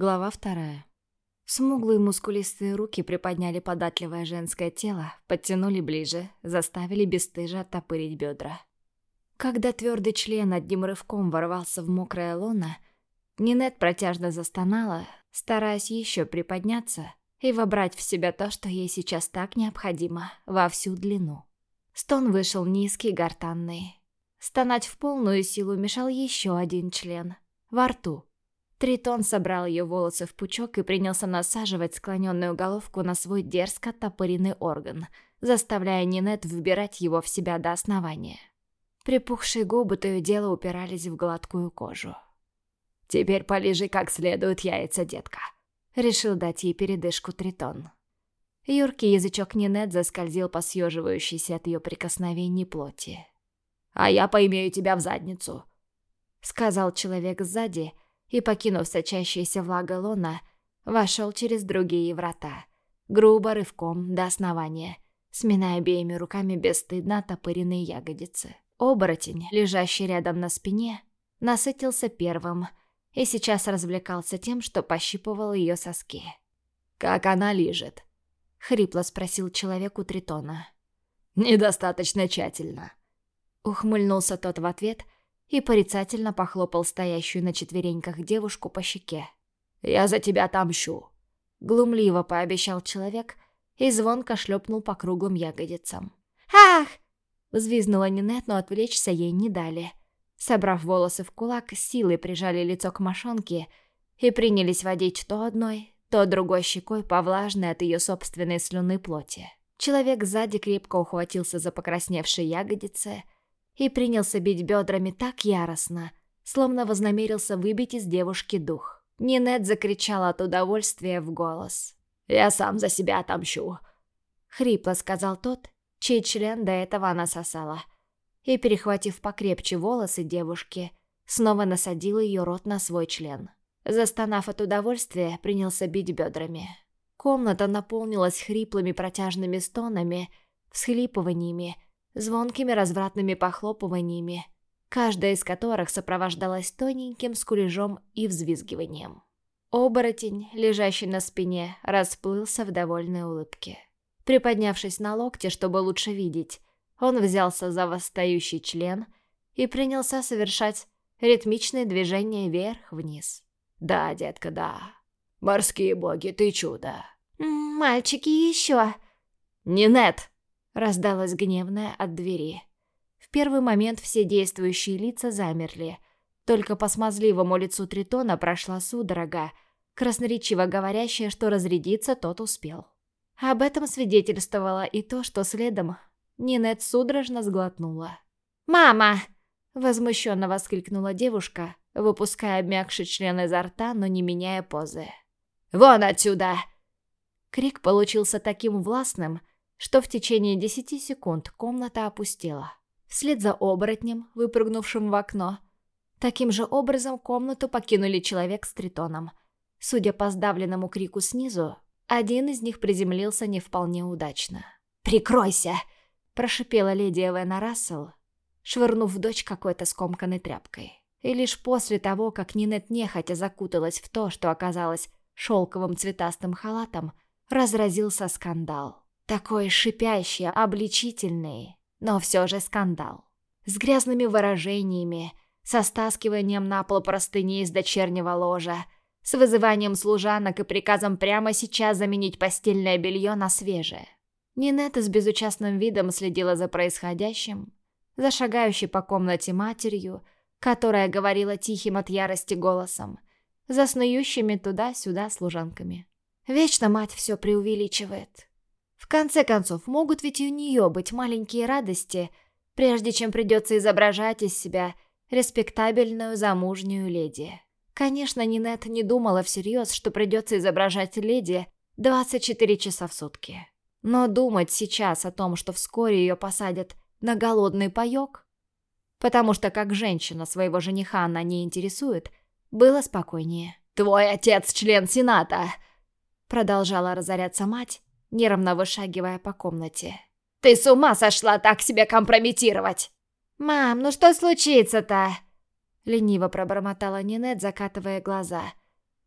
Глава вторая. Смуглые мускулистые руки приподняли податливое женское тело, подтянули ближе, заставили бесстыже оттопырить бедра. Когда твердый член одним рывком ворвался в мокрое лоно, Нинет протяжно застонала, стараясь еще приподняться и вобрать в себя то, что ей сейчас так необходимо, во всю длину. Стон вышел низкий, гортанный. Стонать в полную силу мешал еще один член. Во рту. Тритон собрал ее волосы в пучок и принялся насаживать склоненную головку на свой дерзко топыренный орган, заставляя Нинет вбирать его в себя до основания. Припухшие губы то и дело упирались в гладкую кожу. «Теперь полежи как следует яйца, детка», — решил дать ей передышку Тритон. Юркий язычок Нинет заскользил по съеживающейся от ее прикосновений плоти. «А я поимею тебя в задницу», — сказал человек сзади, — и, покинув сочащиеся влага лона, вошел через другие врата, грубо рывком до основания, сминая обеими руками бесстыдно топыренные ягодицы. Оборотень, лежащий рядом на спине, насытился первым и сейчас развлекался тем, что пощипывал ее соски. «Как она лежит?» — хрипло спросил человек у Тритона. «Недостаточно тщательно», — ухмыльнулся тот в ответ — и порицательно похлопал стоящую на четвереньках девушку по щеке. «Я за тебя отомщу», — глумливо пообещал человек и звонко шлепнул по круглым ягодицам. «Ах!» — взвизгнула Нинет, но отвлечься ей не дали. Собрав волосы в кулак, силой прижали лицо к мошонке и принялись водить то одной, то другой щекой по влажной от ее собственной слюны плоти. Человек сзади крепко ухватился за покрасневшие ягодицы — и принялся бить бедрами так яростно, словно вознамерился выбить из девушки дух. Нинет закричала от удовольствия в голос. «Я сам за себя отомщу», — хрипло сказал тот, чей член до этого она сосала. И, перехватив покрепче волосы девушки, снова насадил ее рот на свой член. Застонав от удовольствия, принялся бить бедрами. Комната наполнилась хриплыми протяжными стонами, всхлипываниями, звонкими развратными похлопываниями, каждая из которых сопровождалась тоненьким скулежом и взвизгиванием. Оборотень, лежащий на спине, расплылся в довольной улыбке. Приподнявшись на локте, чтобы лучше видеть, он взялся за восстающий член и принялся совершать ритмичные движения вверх-вниз. «Да, детка, да. Морские боги, ты чудо!» «Мальчики, еще!» «Нинет!» Раздалось гневное от двери. В первый момент все действующие лица замерли. Только по смазливому лицу Тритона прошла судорога, красноречиво говорящая, что разрядиться тот успел. Об этом свидетельствовало и то, что следом Нинет судорожно сглотнула. «Мама!» — возмущенно воскликнула девушка, выпуская обмякший член изо рта, но не меняя позы. «Вон отсюда!» Крик получился таким властным, что в течение десяти секунд комната опустела. Вслед за оборотнем, выпрыгнувшим в окно, таким же образом комнату покинули человек с тритоном. Судя по сдавленному крику снизу, один из них приземлился не вполне удачно. «Прикройся!» – прошипела леди Эвена Рассел, швырнув в дочь какой-то скомканной тряпкой. И лишь после того, как Нинет нехотя закуталась в то, что оказалось шелковым цветастым халатом, разразился скандал. Такой шипящий, обличительный, но все же скандал. С грязными выражениями, со стаскиванием на пол простыни из дочернего ложа, с вызыванием служанок и приказом прямо сейчас заменить постельное белье на свежее. Нинетта с безучастным видом следила за происходящим, за шагающей по комнате матерью, которая говорила тихим от ярости голосом, за снующими туда-сюда служанками. Вечно мать все преувеличивает. В конце концов, могут ведь и у нее быть маленькие радости, прежде чем придется изображать из себя респектабельную замужнюю леди. Конечно, Нинет не думала всерьез, что придется изображать леди 24 часа в сутки. Но думать сейчас о том, что вскоре ее посадят на голодный паёк, потому что как женщина своего жениха она не интересует, было спокойнее. «Твой отец член Сената!» Продолжала разоряться мать, нервно вышагивая по комнате. «Ты с ума сошла так себя компрометировать!» «Мам, ну что случится-то?» Лениво пробормотала Нинет, закатывая глаза.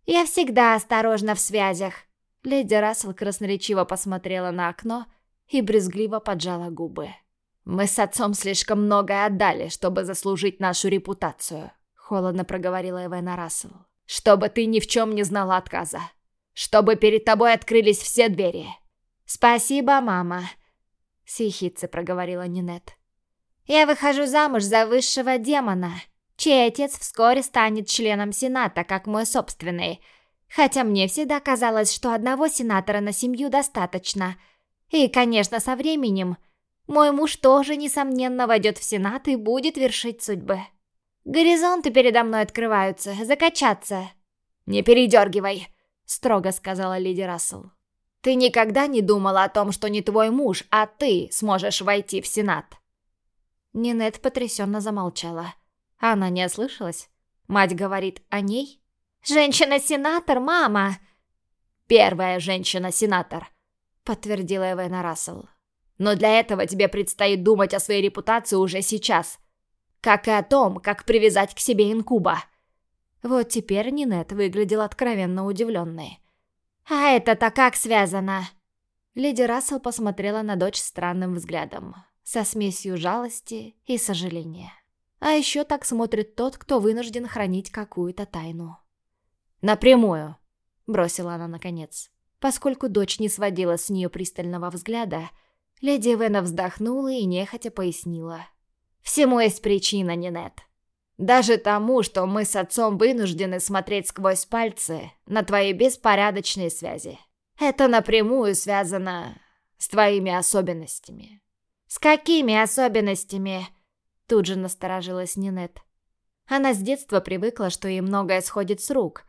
Я всегда осторожна в связях. Леди Рассел красноречиво посмотрела на окно и брезгливо поджала губы. «Мы с отцом слишком многое отдали, чтобы заслужить нашу репутацию», — холодно проговорила Эвена Рассел. «Чтобы ты ни в чем не знала отказа. Чтобы перед тобой открылись все двери». «Спасибо, мама», — с проговорила Нинет. «Я выхожу замуж за высшего демона, чей отец вскоре станет членом Сената, как мой собственный. Хотя мне всегда казалось, что одного сенатора на семью достаточно. И, конечно, со временем мой муж тоже, несомненно, войдет в Сенат и будет вершить судьбы. Горизонты передо мной открываются, закачаться. «Не передергивай», — строго сказала леди Рассел. «Ты никогда не думала о том, что не твой муж, а ты сможешь войти в Сенат?» Нинет потрясенно замолчала. Она не ослышалась? Мать говорит о ней? «Женщина-сенатор, мама!» «Первая женщина-сенатор», — подтвердила Эвена Рассел. «Но для этого тебе предстоит думать о своей репутации уже сейчас, как и о том, как привязать к себе инкуба». Вот теперь Нинет выглядел откровенно удивленной. «А это-то как связано?» Леди Рассел посмотрела на дочь странным взглядом, со смесью жалости и сожаления. А еще так смотрит тот, кто вынужден хранить какую-то тайну. «Напрямую», — бросила она наконец. Поскольку дочь не сводила с нее пристального взгляда, леди Вена вздохнула и нехотя пояснила. «Всему есть причина, Нинет. Даже тому, что мы с отцом вынуждены смотреть сквозь пальцы на твои беспорядочные связи. Это напрямую связано с твоими особенностями». «С какими особенностями?» Тут же насторожилась Нинет. Она с детства привыкла, что ей многое сходит с рук.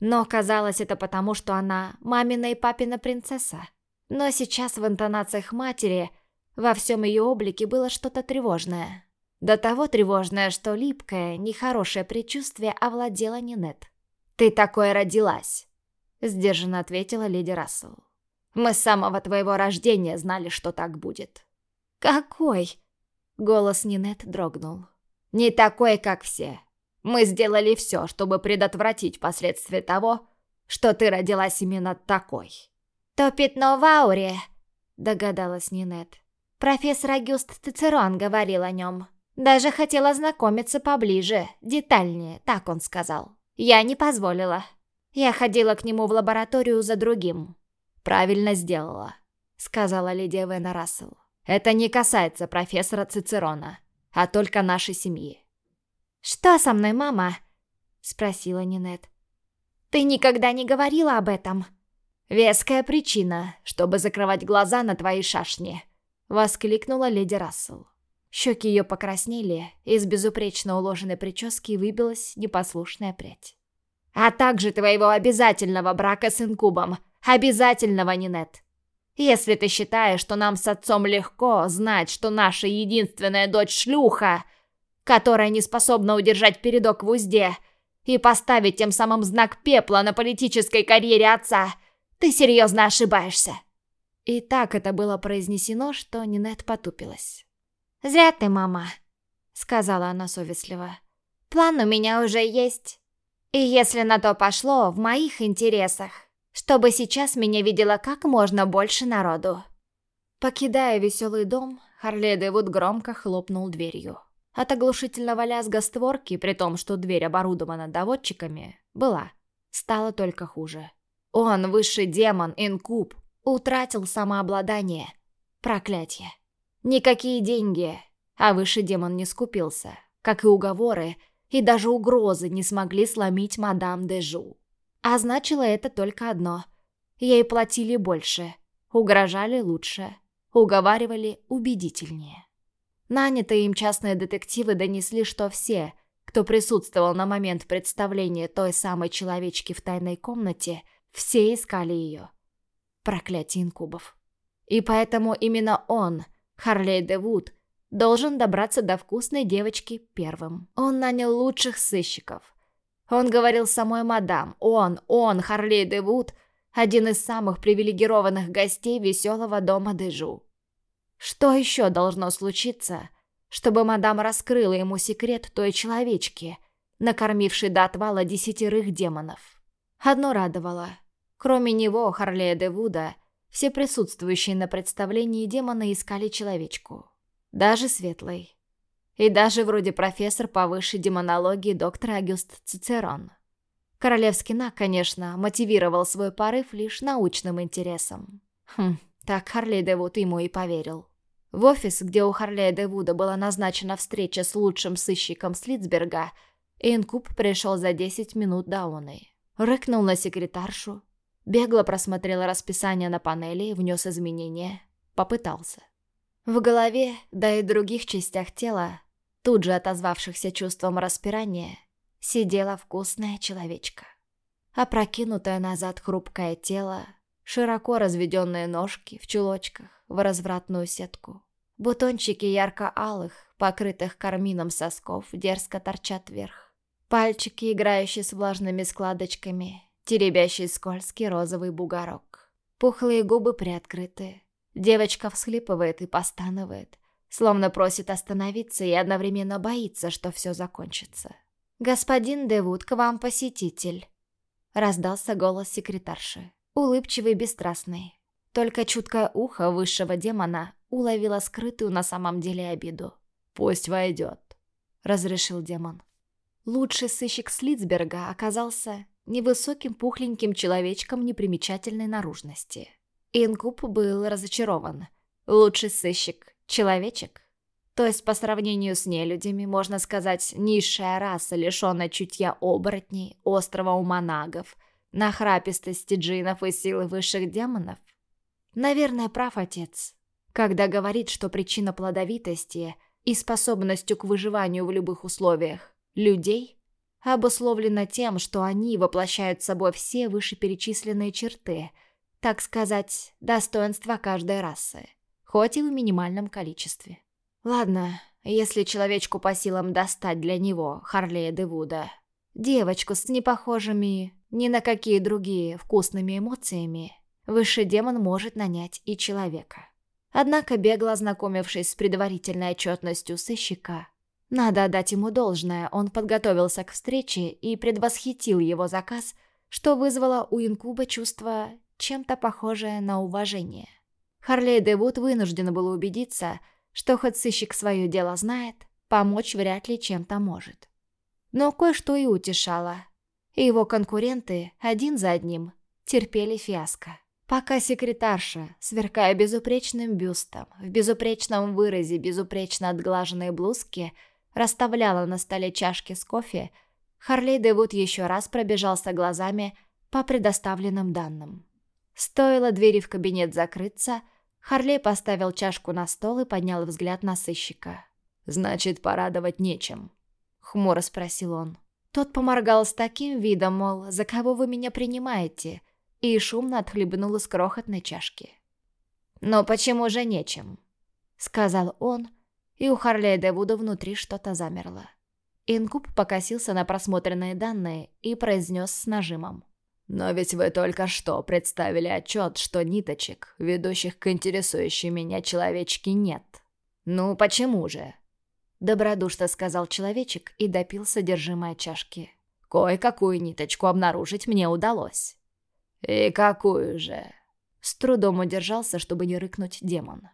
Но казалось это потому, что она мамина и папина принцесса. Но сейчас в интонациях матери во всем ее облике было что-то тревожное. До того тревожное, что липкое, нехорошее предчувствие овладело Нинет. «Ты такое родилась», — сдержанно ответила леди Рассел. «Мы с самого твоего рождения знали, что так будет». «Какой?» Голос Нинет дрогнул. «Не такой, как все. Мы сделали все, чтобы предотвратить последствия того, что ты родилась именно такой». «То пятно в ауре», — догадалась Нинет. Профессор Агюст Цицерон говорил о нем. Даже хотел ознакомиться поближе, детальнее, так он сказал. Я не позволила. Я ходила к нему в лабораторию за другим. «Правильно сделала», — сказала леди Вена Рассел. Это не касается профессора Цицерона, а только нашей семьи. «Что со мной, мама?» — спросила Нинет. «Ты никогда не говорила об этом?» «Веская причина, чтобы закрывать глаза на твои шашни», — воскликнула леди Рассел. Щеки ее покраснели, из безупречно уложенной прически выбилась непослушная прядь. «А также твоего обязательного брака с инкубом. Обязательного, Нинет. Если ты считаешь, что нам с отцом легко знать, что наша единственная дочь шлюха, которая не способна удержать передок в узде и поставить тем самым знак пепла на политической карьере отца, ты серьезно ошибаешься. И так это было произнесено, что Нинет потупилась. «Зря ты, мама», — сказала она совестливо. «План у меня уже есть. И если на то пошло, в моих интересах чтобы сейчас меня видело как можно больше народу. Покидая веселый дом, Харли Дэвуд громко хлопнул дверью. От оглушительного лязга створки, при том, что дверь оборудована доводчиками, была. Стало только хуже. Он, высший демон, инкуб, утратил самообладание. Проклятие. Никакие деньги, а высший демон не скупился, как и уговоры, и даже угрозы не смогли сломить мадам Дежу. А значило это только одно. Ей платили больше, угрожали лучше, уговаривали убедительнее. Нанятые им частные детективы донесли, что все, кто присутствовал на момент представления той самой человечки в тайной комнате, все искали ее. Проклятие инкубов. И поэтому именно он, Харлей Девуд, должен добраться до вкусной девочки первым. Он нанял лучших сыщиков, он говорил самой мадам. Он, он, Харли Девуд, один из самых привилегированных гостей веселого дома Дежу. Что еще должно случиться, чтобы мадам раскрыла ему секрет той человечки, накормившей до отвала десятерых демонов? Одно радовало. Кроме него, Харлея де Вуда, все присутствующие на представлении демона искали человечку. Даже светлый. И даже вроде профессор по высшей демонологии доктор Агюст Цицерон. Королевский Нак, конечно, мотивировал свой порыв лишь научным интересом. Хм, так Харлей Девуд ему и поверил. В офис, где у Харлея Девуда была назначена встреча с лучшим сыщиком Слитсберга, Инкуб пришел за 10 минут до оны. Рыкнул на секретаршу, бегло просмотрел расписание на панели внес изменения. Попытался. В голове, да и других частях тела, тут же отозвавшихся чувством распирания, сидела вкусная человечка. Опрокинутое назад хрупкое тело, широко разведенные ножки в чулочках в развратную сетку. Бутончики ярко-алых, покрытых кармином сосков, дерзко торчат вверх. Пальчики, играющие с влажными складочками, теребящий скользкий розовый бугорок. Пухлые губы приоткрыты. Девочка всхлипывает и постанывает, словно просит остановиться и одновременно боится, что все закончится. «Господин Девуд, к вам посетитель», — раздался голос секретарши. Улыбчивый, бесстрастный. Только чуткое ухо высшего демона уловило скрытую на самом деле обиду. «Пусть войдет», — разрешил демон. Лучший сыщик Слицберга оказался невысоким пухленьким человечком непримечательной наружности. Инкуб был разочарован. Лучший сыщик — человечек. То есть, по сравнению с нелюдями, можно сказать, низшая раса, лишенная чутья оборотней, острого ума нагов, нахрапистости джинов и силы высших демонов. Наверное, прав отец, когда говорит, что причина плодовитости и способностью к выживанию в любых условиях людей обусловлено тем, что они воплощают собой все вышеперечисленные черты, так сказать, достоинства каждой расы, хоть и в минимальном количестве. Ладно, если человечку по силам достать для него Харлея Девуда, девочку с непохожими ни на какие другие вкусными эмоциями, высший демон может нанять и человека. Однако, бегло ознакомившись с предварительной отчетностью сыщика, надо отдать ему должное, он подготовился к встрече и предвосхитил его заказ, что вызвало у инкуба чувство чем-то похожее на уважение. Харлей Девуд вынужден был убедиться, что хоть сыщик свое дело знает, помочь вряд ли чем-то может. Но кое-что и утешало. Его конкуренты, один за одним, терпели фиаско. Пока секретарша, сверкая безупречным бюстом, в безупречном выразе безупречно отглаженной блузки, расставляла на столе чашки с кофе, Харлей Дэвуд еще раз пробежался глазами по предоставленным данным. Стоило двери в кабинет закрыться, Харлей поставил чашку на стол и поднял взгляд на сыщика. «Значит, порадовать нечем», — хмуро спросил он. Тот поморгал с таким видом, мол, за кого вы меня принимаете, и шумно отхлебнул из крохотной чашки. «Но почему же нечем?» — сказал он, и у Харлея Дэвуда внутри что-то замерло. Инкуб покосился на просмотренные данные и произнес с нажимом. «Но ведь вы только что представили отчет, что ниточек, ведущих к интересующей меня человечке, нет. Ну, почему же?» Добродушно сказал человечек и допил содержимое чашки. «Кое-какую ниточку обнаружить мне удалось». «И какую же?» С трудом удержался, чтобы не рыкнуть демон.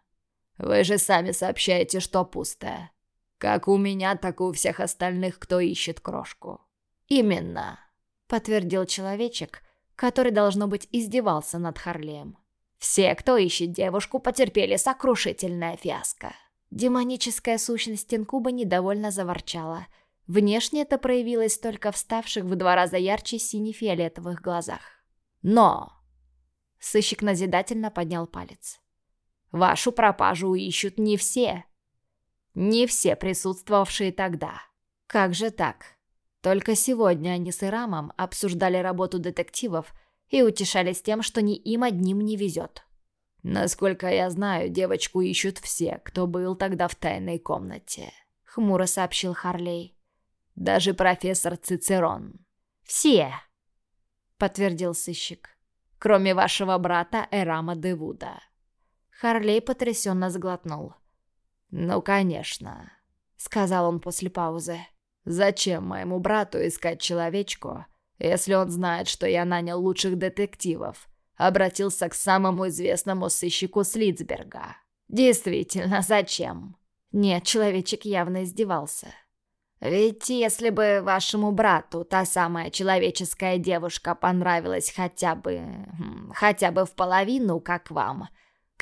Вы же сами сообщаете, что пустая. Как у меня, так и у всех остальных, кто ищет крошку. Именно, подтвердил человечек, который, должно быть, издевался над Харлеем. Все, кто ищет девушку, потерпели сокрушительное фиаско. Демоническая сущность Инкуба недовольно заворчала. Внешне это проявилось только в ставших в два раза ярче сине-фиолетовых глазах. Но... Сыщик назидательно поднял палец. Вашу пропажу ищут не все. Не все присутствовавшие тогда. Как же так? Только сегодня они с Ирамом обсуждали работу детективов и утешались тем, что ни им одним не везет. «Насколько я знаю, девочку ищут все, кто был тогда в тайной комнате», — хмуро сообщил Харлей. «Даже профессор Цицерон». «Все», — подтвердил сыщик. «Кроме вашего брата Эрама Девуда». Харлей потрясенно сглотнул. «Ну, конечно», — сказал он после паузы. «Зачем моему брату искать человечку, Если он знает, что я нанял лучших детективов, обратился к самому известному сыщику Слицберга. Действительно, зачем? Нет, человечек явно издевался. Ведь если бы вашему брату та самая человеческая девушка понравилась хотя бы... Хм, хотя бы в половину, как вам,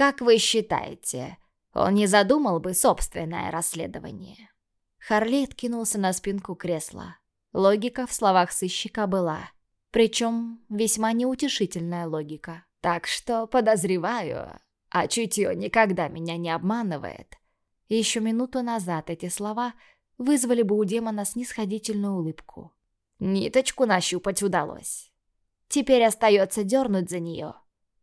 как вы считаете, он не задумал бы собственное расследование? Харли откинулся на спинку кресла. Логика в словах сыщика была. Причем весьма неутешительная логика. Так что подозреваю, а чутье никогда меня не обманывает. Еще минуту назад эти слова вызвали бы у демона снисходительную улыбку. Ниточку нащупать удалось. Теперь остается дернуть за нее,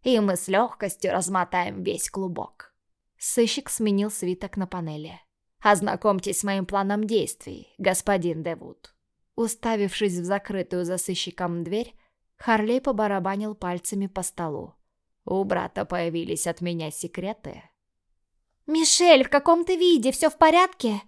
и мы с легкостью размотаем весь клубок. Сыщик сменил свиток на панели. «Ознакомьтесь с моим планом действий, господин Девуд». Уставившись в закрытую за сыщиком дверь, Харлей побарабанил пальцами по столу. «У брата появились от меня секреты». «Мишель, в каком ты виде? Все в порядке?»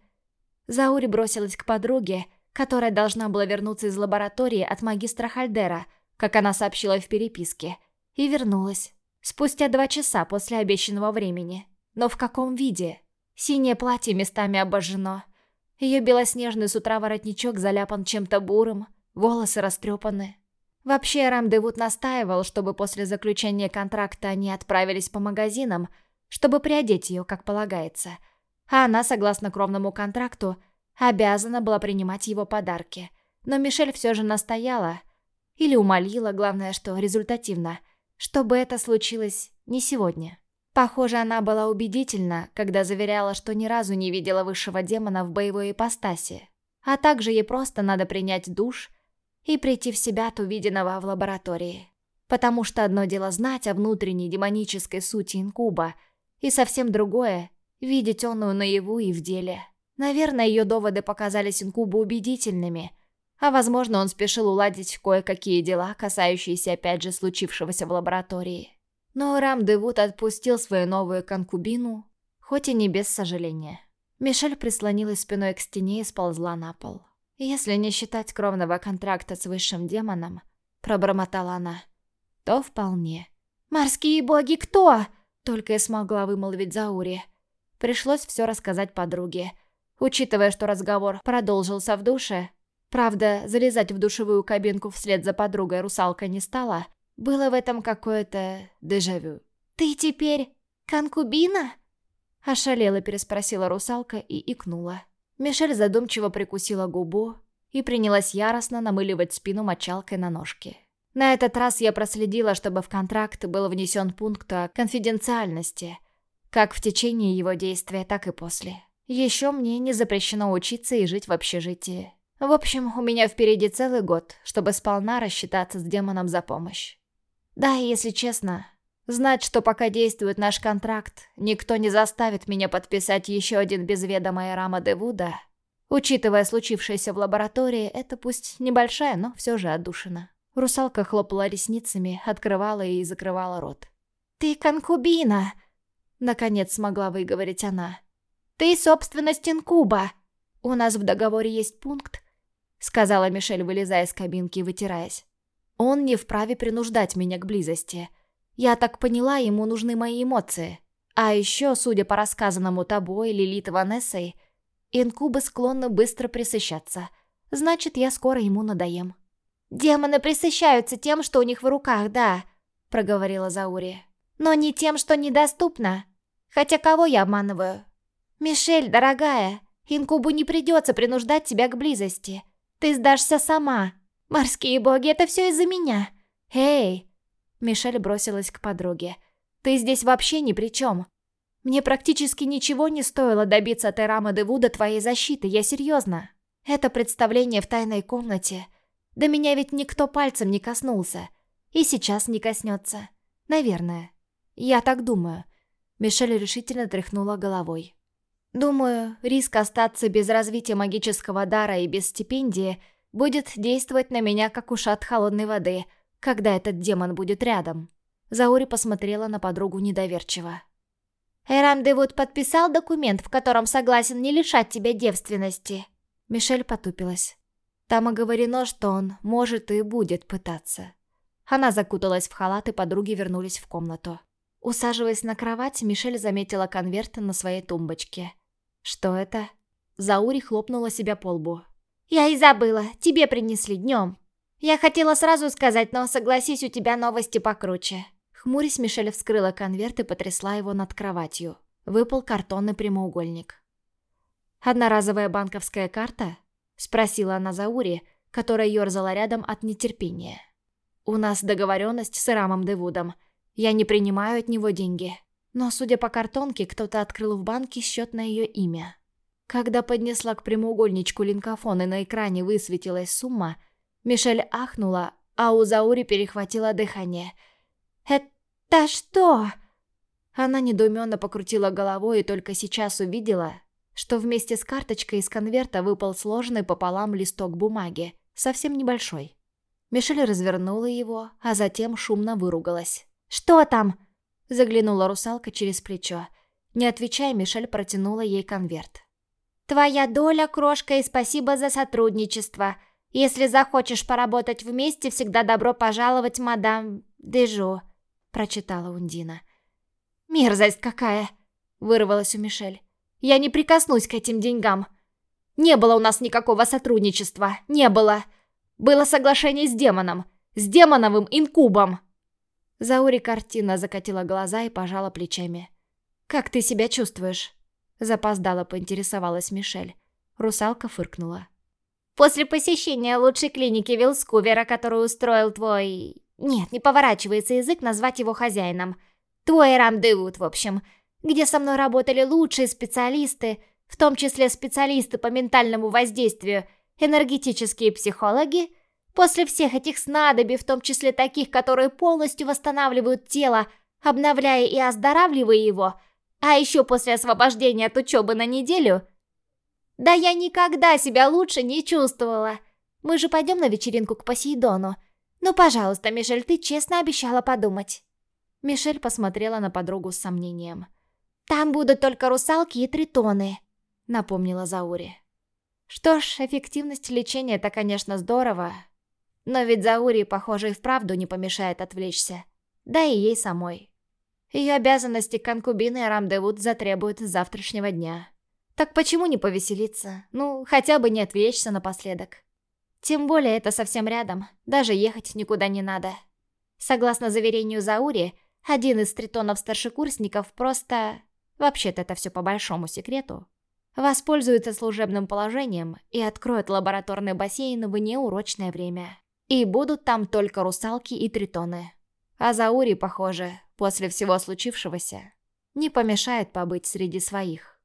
Заури бросилась к подруге, которая должна была вернуться из лаборатории от магистра Хальдера, как она сообщила в переписке, и вернулась. Спустя два часа после обещанного времени. Но в каком виде? Синее платье местами обожжено. Ее белоснежный с утра воротничок заляпан чем-то бурым, волосы растрепаны. Вообще, Рамдевуд настаивал, чтобы после заключения контракта они отправились по магазинам, чтобы приодеть ее, как полагается – а она, согласно кровному контракту, обязана была принимать его подарки. Но Мишель все же настояла, или умолила, главное, что результативно, чтобы это случилось не сегодня. Похоже, она была убедительна, когда заверяла, что ни разу не видела высшего демона в боевой ипостаси. А также ей просто надо принять душ и прийти в себя от увиденного в лаборатории. Потому что одно дело знать о внутренней демонической сути инкуба, и совсем другое видеть онную наяву и в деле. Наверное, ее доводы показались инкубу убедительными, а возможно, он спешил уладить кое-какие дела, касающиеся опять же случившегося в лаборатории. Но Рам Девуд отпустил свою новую конкубину, хоть и не без сожаления. Мишель прислонилась спиной к стене и сползла на пол. «Если не считать кровного контракта с высшим демоном», — пробормотала она, — «то вполне». «Морские боги кто?» — только и смогла вымолвить Заури. Пришлось все рассказать подруге. Учитывая, что разговор продолжился в душе, правда, залезать в душевую кабинку вслед за подругой русалка не стала, было в этом какое-то дежавю. «Ты теперь конкубина?» Ошалела переспросила русалка и икнула. Мишель задумчиво прикусила губу и принялась яростно намыливать спину мочалкой на ножке. На этот раз я проследила, чтобы в контракт был внесен пункт о конфиденциальности – как в течение его действия, так и после. Еще мне не запрещено учиться и жить в общежитии. В общем, у меня впереди целый год, чтобы сполна рассчитаться с демоном за помощь. Да, и если честно, знать, что пока действует наш контракт, никто не заставит меня подписать еще один без ведома Рама Девуда, учитывая случившееся в лаборатории, это пусть небольшая, но все же отдушина. Русалка хлопала ресницами, открывала и закрывала рот. «Ты конкубина!» Наконец смогла выговорить она. «Ты собственность инкуба!» «У нас в договоре есть пункт», — сказала Мишель, вылезая из кабинки и вытираясь. «Он не вправе принуждать меня к близости. Я так поняла, ему нужны мои эмоции. А еще, судя по рассказанному тобой, Лилит Ванессой, инкубы склонны быстро присыщаться. Значит, я скоро ему надоем». «Демоны присыщаются тем, что у них в руках, да», — проговорила Заури. «Но не тем, что недоступно. Хотя кого я обманываю? Мишель, дорогая, инкубу не придется принуждать тебя к близости. Ты сдашься сама. Морские боги, это все из-за меня. Эй! Мишель бросилась к подруге. Ты здесь вообще ни при чем. Мне практически ничего не стоило добиться от Эрама Девуда твоей защиты, я серьезно. Это представление в тайной комнате. До меня ведь никто пальцем не коснулся. И сейчас не коснется. Наверное. Я так думаю. Мишель решительно тряхнула головой. «Думаю, риск остаться без развития магического дара и без стипендии будет действовать на меня, как ушат холодной воды, когда этот демон будет рядом». Заури посмотрела на подругу недоверчиво. «Эрам Девуд подписал документ, в котором согласен не лишать тебя девственности?» Мишель потупилась. Там оговорено, что он может и будет пытаться. Она закуталась в халат, и подруги вернулись в комнату. Усаживаясь на кровать, Мишель заметила конверт на своей тумбочке. «Что это?» Заури хлопнула себя по лбу. «Я и забыла. Тебе принесли днем. Я хотела сразу сказать, но согласись, у тебя новости покруче». Хмурясь, Мишель вскрыла конверт и потрясла его над кроватью. Выпал картонный прямоугольник. «Одноразовая банковская карта?» Спросила она Заури, которая ерзала рядом от нетерпения. «У нас договоренность с Рамом Девудом. Я не принимаю от него деньги. Но, судя по картонке, кто-то открыл в банке счет на ее имя». Когда поднесла к прямоугольничку линкофон и на экране высветилась сумма, Мишель ахнула, а у Заури перехватило дыхание. «Это что?» Она недоуменно покрутила головой и только сейчас увидела, что вместе с карточкой из конверта выпал сложенный пополам листок бумаги, совсем небольшой. Мишель развернула его, а затем шумно выругалась. «Что там?» – заглянула русалка через плечо. Не отвечая, Мишель протянула ей конверт. «Твоя доля, крошка, и спасибо за сотрудничество. Если захочешь поработать вместе, всегда добро пожаловать, мадам Дежу», – прочитала Ундина. «Мерзость какая!» – вырвалась у Мишель. Я не прикоснусь к этим деньгам. Не было у нас никакого сотрудничества. Не было. Было соглашение с демоном. С демоновым инкубом. Заури картина закатила глаза и пожала плечами. «Как ты себя чувствуешь?» Запоздала поинтересовалась Мишель. Русалка фыркнула. «После посещения лучшей клиники Вилскувера, которую устроил твой... Нет, не поворачивается язык назвать его хозяином. Твой Рамдевуд, в общем где со мной работали лучшие специалисты, в том числе специалисты по ментальному воздействию, энергетические психологи, после всех этих снадобий, в том числе таких, которые полностью восстанавливают тело, обновляя и оздоравливая его, а еще после освобождения от учебы на неделю, да я никогда себя лучше не чувствовала. Мы же пойдем на вечеринку к Посейдону. Ну, пожалуйста, Мишель, ты честно обещала подумать. Мишель посмотрела на подругу с сомнением. «Там будут только русалки и тритоны», — напомнила Заури. Что ж, эффективность лечения — это, конечно, здорово. Но ведь Заури, похоже, и вправду не помешает отвлечься. Да и ей самой. Ее обязанности конкубины Рамдевуд затребуют с завтрашнего дня. Так почему не повеселиться? Ну, хотя бы не отвлечься напоследок. Тем более это совсем рядом, даже ехать никуда не надо. Согласно заверению Заури, один из тритонов-старшекурсников просто вообще-то это все по большому секрету, воспользуется служебным положением и откроет лабораторный бассейн в неурочное время. И будут там только русалки и тритоны. А Заури, похоже, после всего случившегося, не помешает побыть среди своих.